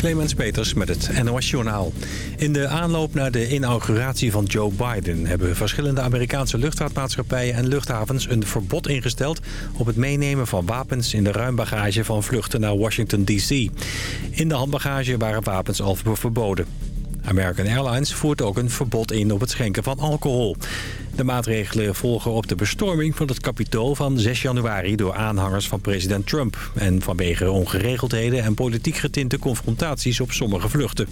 Clemens Peters met het NOS Journaal. In de aanloop naar de inauguratie van Joe Biden... hebben verschillende Amerikaanse luchtvaartmaatschappijen en luchthavens... een verbod ingesteld op het meenemen van wapens... in de ruimbagage van vluchten naar Washington D.C. In de handbagage waren wapens al verboden. American Airlines voert ook een verbod in op het schenken van alcohol. De maatregelen volgen op de bestorming van het kapitool van 6 januari... door aanhangers van president Trump... en vanwege ongeregeldheden en politiek getinte confrontaties op sommige vluchten.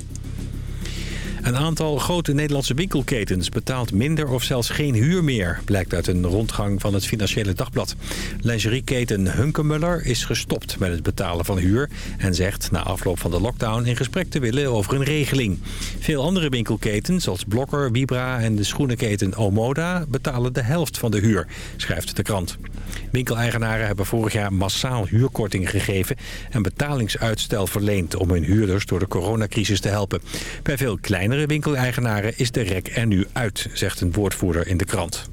Een aantal grote Nederlandse winkelketens betaalt minder of zelfs geen huur meer... blijkt uit een rondgang van het Financiële Dagblad. Lingerieketen Hunkemuller is gestopt met het betalen van huur... en zegt na afloop van de lockdown in gesprek te willen over een regeling. Veel andere winkelketens, zoals Blokker, Vibra en de schoenenketen Omoda... betalen de helft van de huur, schrijft de krant. Winkeleigenaren hebben vorig jaar massaal huurkorting gegeven... en betalingsuitstel verleend om hun huurders door de coronacrisis te helpen. Bij veel kleinere winkeleigenaren is de rek er nu uit, zegt een woordvoerder in de krant.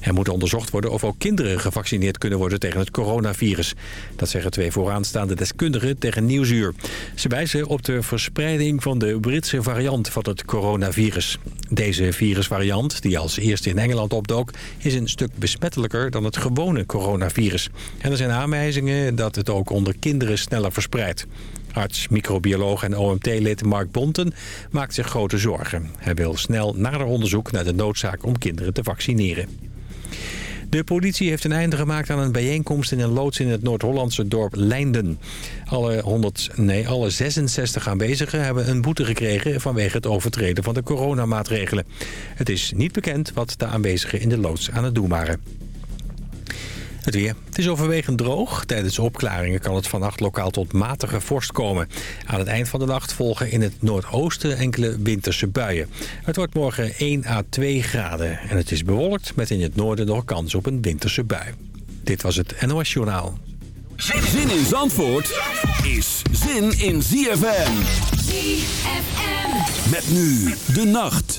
Er moet onderzocht worden of ook kinderen gevaccineerd kunnen worden tegen het coronavirus. Dat zeggen twee vooraanstaande deskundigen tegen Nieuwsuur. Ze wijzen op de verspreiding van de Britse variant van het coronavirus. Deze virusvariant, die als eerste in Engeland opdook... is een stuk besmettelijker dan het gewone coronavirus. En er zijn aanwijzingen dat het ook onder kinderen sneller verspreidt. Arts, microbioloog en OMT-lid Mark Bonten maakt zich grote zorgen. Hij wil snel nader onderzoek naar de noodzaak om kinderen te vaccineren. De politie heeft een einde gemaakt aan een bijeenkomst in een loods in het Noord-Hollandse dorp Leinden. Alle, 100, nee, alle 66 aanwezigen hebben een boete gekregen vanwege het overtreden van de coronamaatregelen. Het is niet bekend wat de aanwezigen in de loods aan het doen waren. Het weer. Het is overwegend droog. Tijdens opklaringen kan het vannacht lokaal tot matige vorst komen. Aan het eind van de nacht volgen in het noordoosten enkele winterse buien. Het wordt morgen 1 à 2 graden. En het is bewolkt met in het noorden nog kans op een winterse bui. Dit was het NOS Journaal. Zin in Zandvoort is zin in ZFM. ZFM. Met nu de nacht.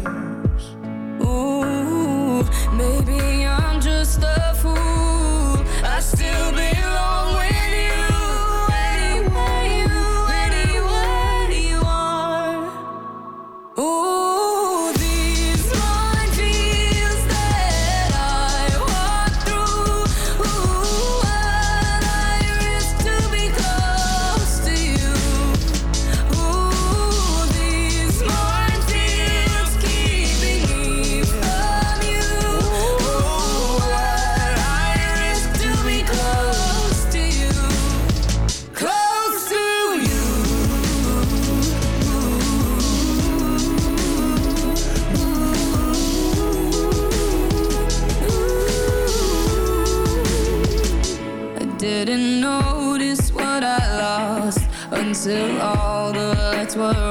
till all the lights were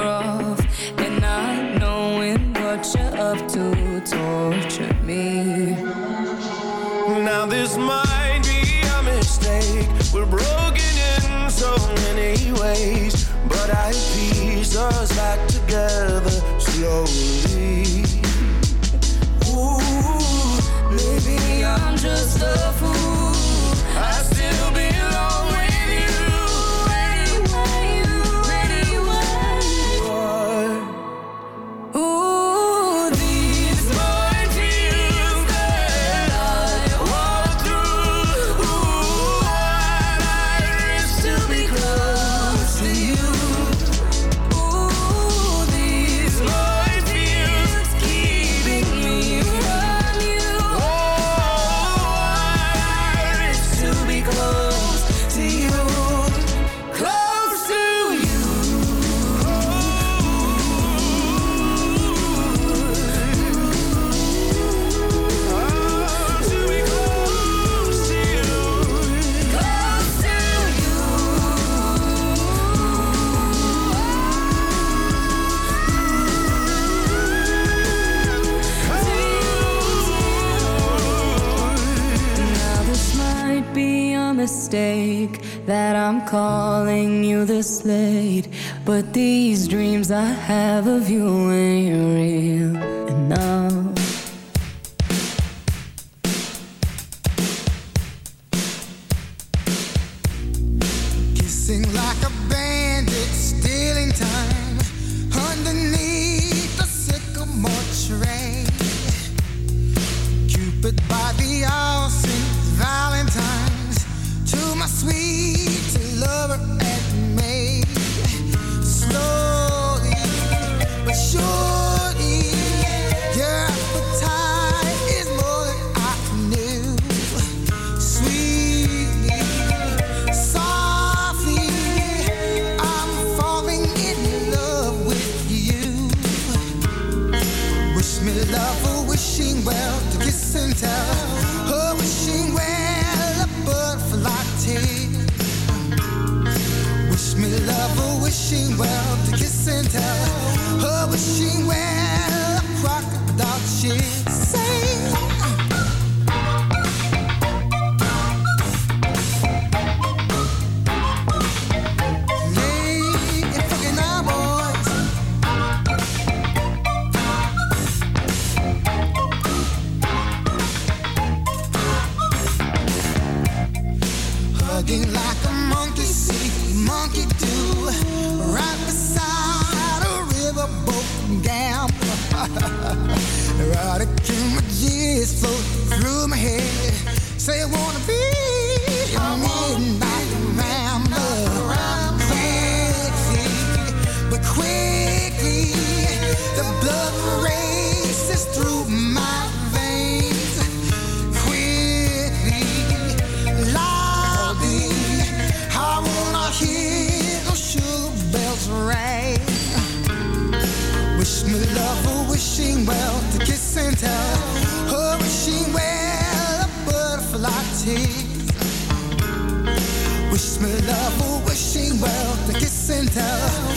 calling you this late, but these dreams I have of you ain't real enough. Kissing like a bandit, stealing time underneath the sycamore tree. Cupid by the eye. wishing well the kiss and tell.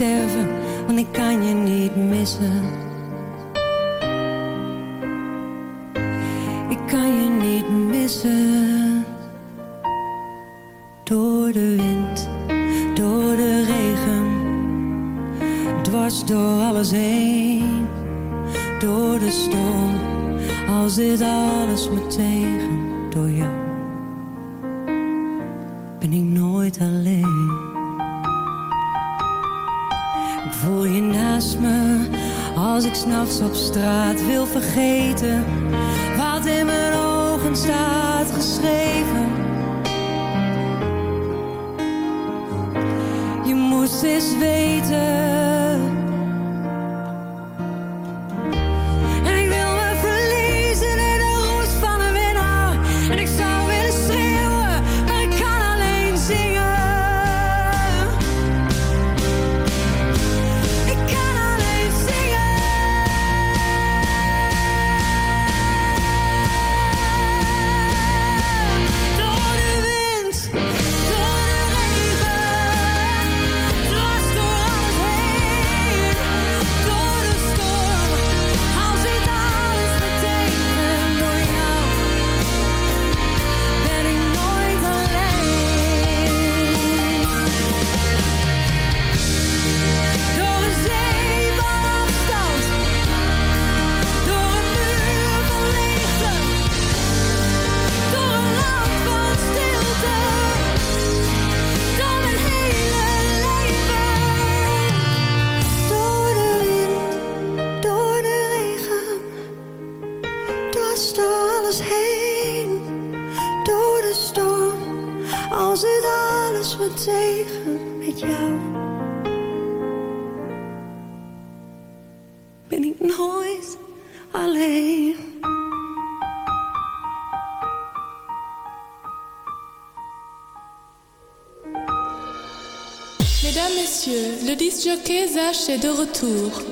Eens Zach est de retour.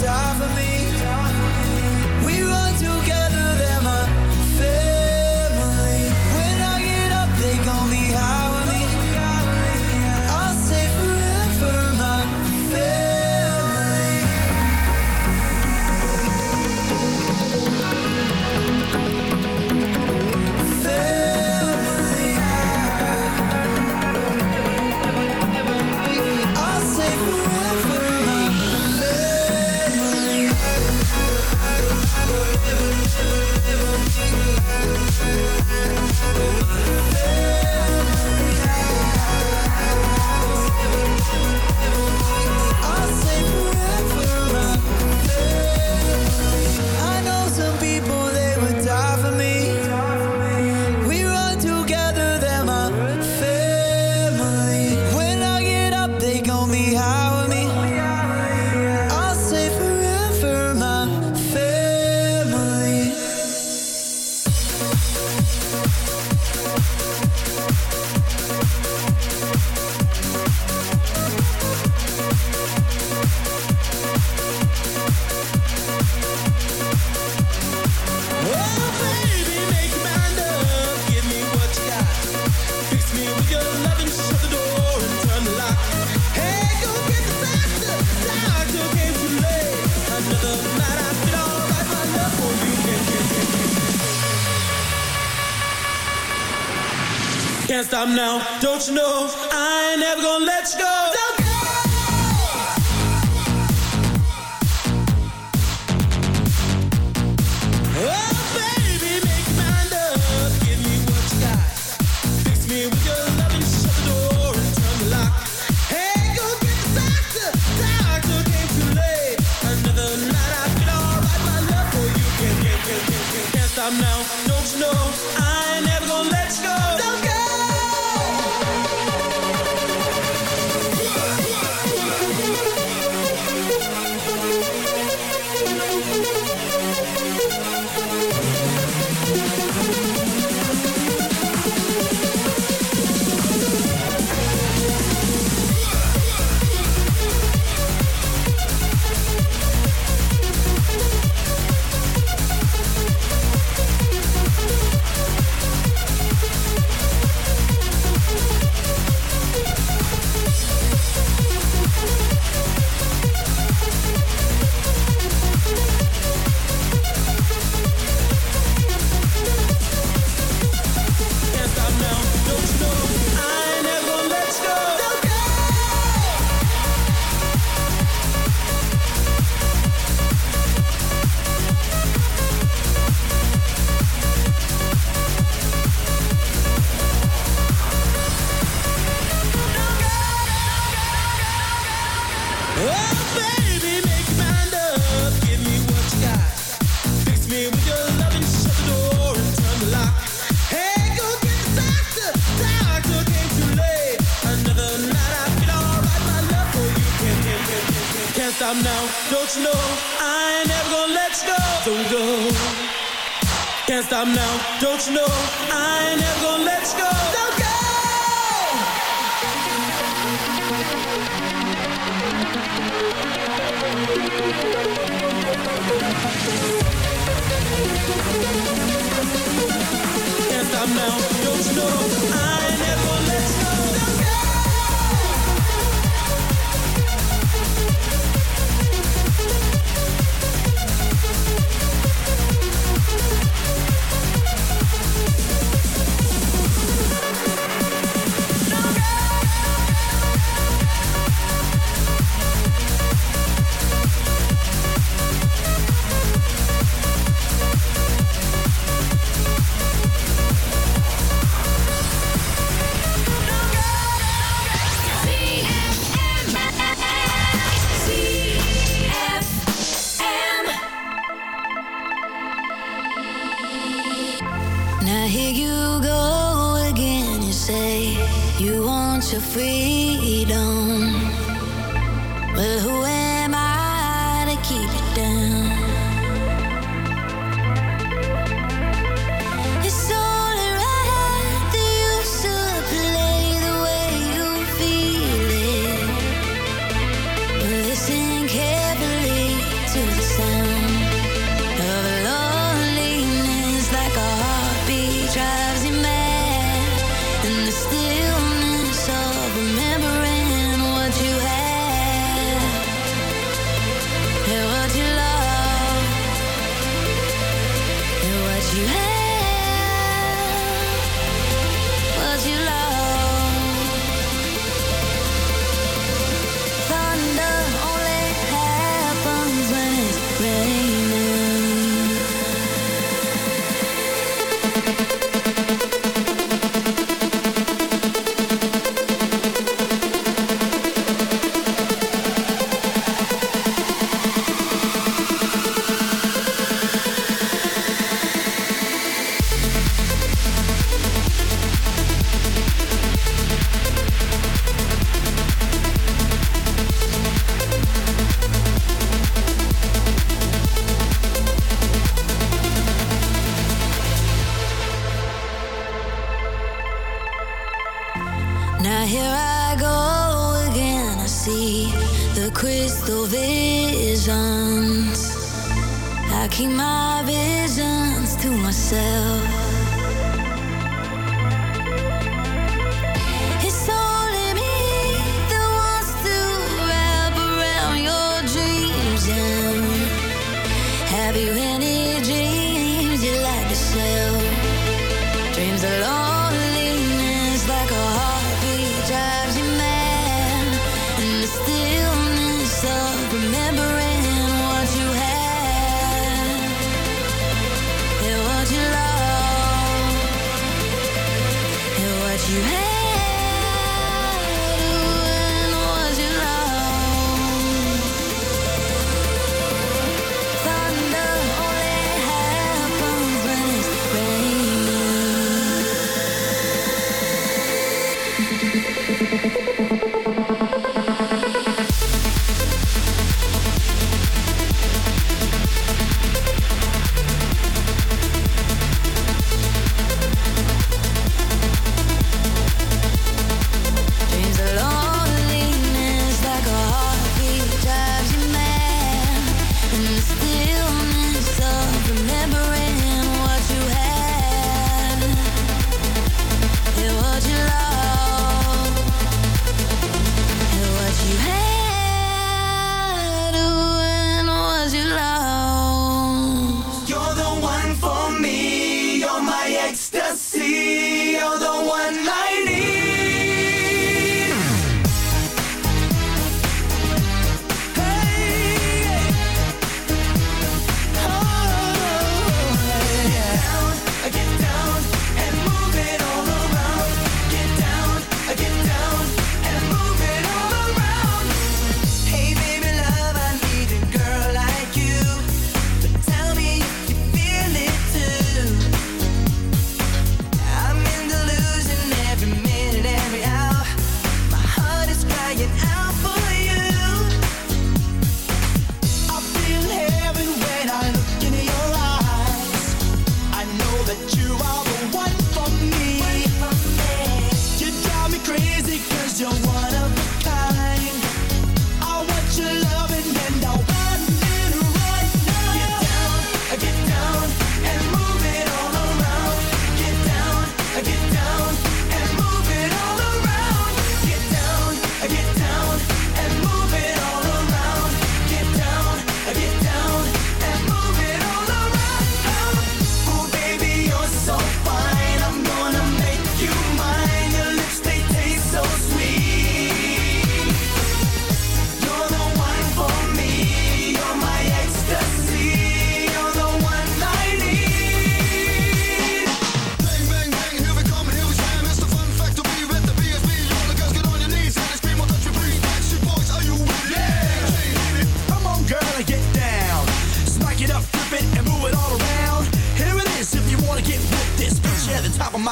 die I'm now. Don't you know I'm never gonna let you go.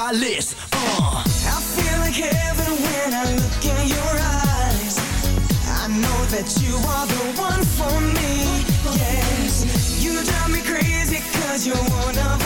my list. Uh. I feel like heaven when I look in your eyes. I know that you are the one for me. Yes, you drive me crazy 'cause you're one of